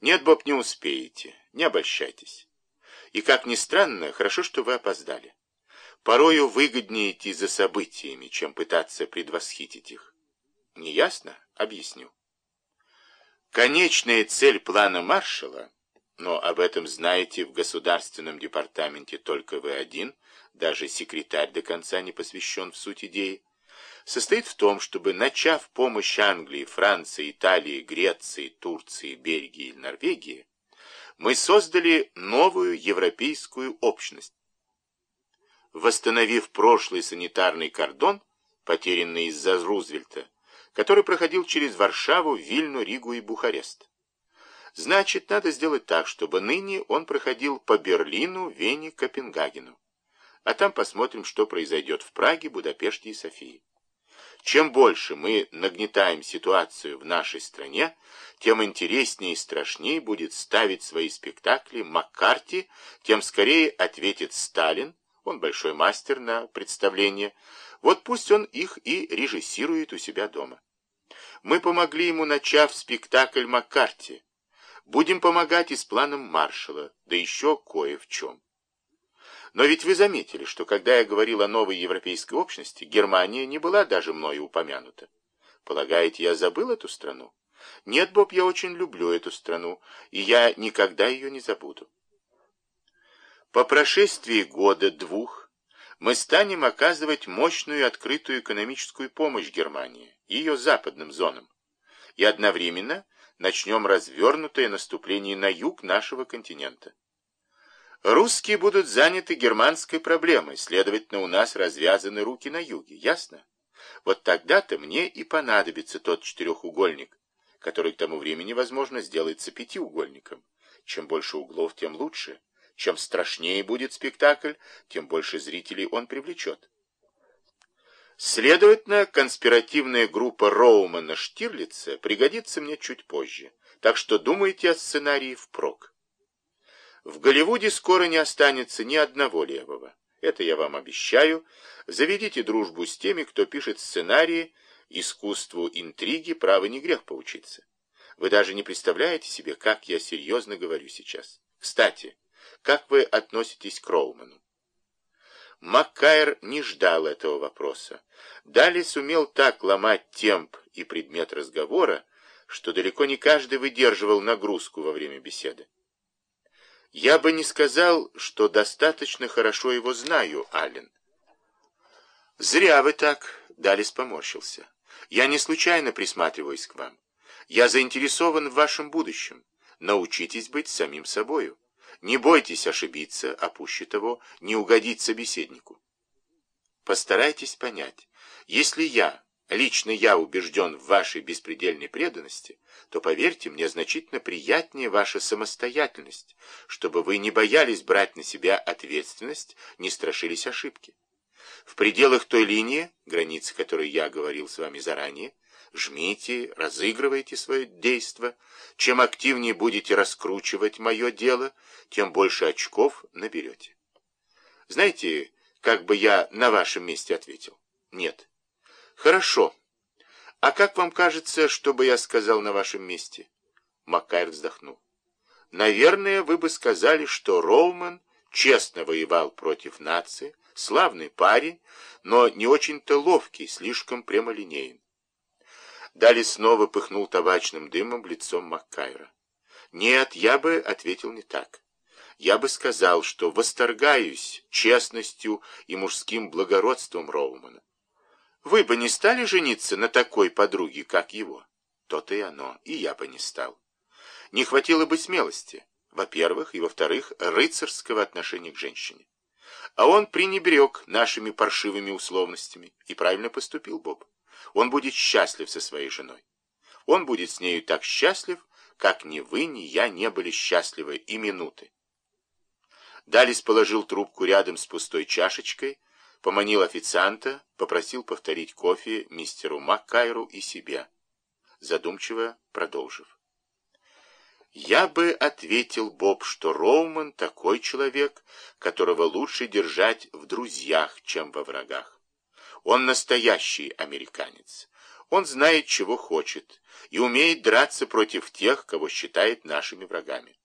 Нет, Боб, не успеете. Не обольщайтесь. И, как ни странно, хорошо, что вы опоздали. Порою выгоднее идти за событиями, чем пытаться предвосхитить их. Не ясно? Объясню. Конечная цель плана Маршалла, но об этом знаете в Государственном департаменте только вы один, даже секретарь до конца не посвящен в суть идеи, состоит в том, чтобы, начав помощь Англии, Франции, Италии, Греции, Турции, Бельгии и Норвегии, мы создали новую европейскую общность. Восстановив прошлый санитарный кордон, потерянный из-за Рузвельта, который проходил через Варшаву, Вильну, Ригу и Бухарест. Значит, надо сделать так, чтобы ныне он проходил по Берлину, Вене, Копенгагену. А там посмотрим, что произойдет в Праге, Будапеште и Софии. Чем больше мы нагнетаем ситуацию в нашей стране, тем интереснее и страшнее будет ставить свои спектакли Маккарти, тем скорее ответит Сталин, он большой мастер на представление, вот пусть он их и режиссирует у себя дома. Мы помогли ему, начав спектакль Маккарти. Будем помогать и с планом маршала, да еще кое в чем. Но ведь вы заметили, что когда я говорил о новой европейской общности, Германия не была даже мною упомянута. Полагаете, я забыл эту страну? Нет, Боб, я очень люблю эту страну, и я никогда ее не забуду. По прошествии года-двух мы станем оказывать мощную открытую экономическую помощь Германии, ее западным зонам, и одновременно начнем развернутое наступление на юг нашего континента. Русские будут заняты германской проблемой, следовательно, у нас развязаны руки на юге, ясно? Вот тогда-то мне и понадобится тот четырехугольник, который к тому времени, возможно, сделается пятиугольником. Чем больше углов, тем лучше. Чем страшнее будет спектакль, тем больше зрителей он привлечет. Следовательно, конспиративная группа Роумана-Штирлица пригодится мне чуть позже, так что думайте о сценарии впрок. В Голливуде скоро не останется ни одного левого. Это я вам обещаю. Заведите дружбу с теми, кто пишет сценарии, искусству интриги, право не грех поучиться. Вы даже не представляете себе, как я серьезно говорю сейчас. Кстати, как вы относитесь к Роуману? Маккайр не ждал этого вопроса. Дали сумел так ломать темп и предмет разговора, что далеко не каждый выдерживал нагрузку во время беседы. Я бы не сказал, что достаточно хорошо его знаю, Аллен. Зря вы так, Далис поморщился. Я не случайно присматриваюсь к вам. Я заинтересован в вашем будущем. Научитесь быть самим собою. Не бойтесь ошибиться, а пуще того, не угодить собеседнику. Постарайтесь понять, если я лично я убежден в вашей беспредельной преданности, то, поверьте мне, значительно приятнее ваша самостоятельность, чтобы вы не боялись брать на себя ответственность, не страшились ошибки. В пределах той линии, границы которой я говорил с вами заранее, жмите, разыгрывайте свое действо. Чем активнее будете раскручивать мое дело, тем больше очков наберете. Знаете, как бы я на вашем месте ответил? Нет. Хорошо. А как вам кажется, что бы я сказал на вашем месте? Маккайр вздохнул. Наверное, вы бы сказали, что Роуман честно воевал против нации, славный парень, но не очень-то ловкий, слишком прямолинеен. Дали снова пыхнул табачным дымом лицом Маккайра. Нет, я бы ответил не так. Я бы сказал, что восторгаюсь честностью и мужским благородством Роумана. Вы бы не стали жениться на такой подруге, как его? То-то и оно, и я бы не стал. Не хватило бы смелости, во-первых, и во-вторых, рыцарского отношения к женщине. А он пренебрег нашими паршивыми условностями и правильно поступил, Боб. Он будет счастлив со своей женой. Он будет с нею так счастлив, как ни вы, ни я не были счастливы и минуты. Далис положил трубку рядом с пустой чашечкой, поманил официанта, попросил повторить кофе мистеру Маккайру и себе, задумчиво продолжив. Я бы ответил, Боб, что Роуман такой человек, которого лучше держать в друзьях, чем во врагах. Он настоящий американец. Он знает, чего хочет, и умеет драться против тех, кого считает нашими врагами.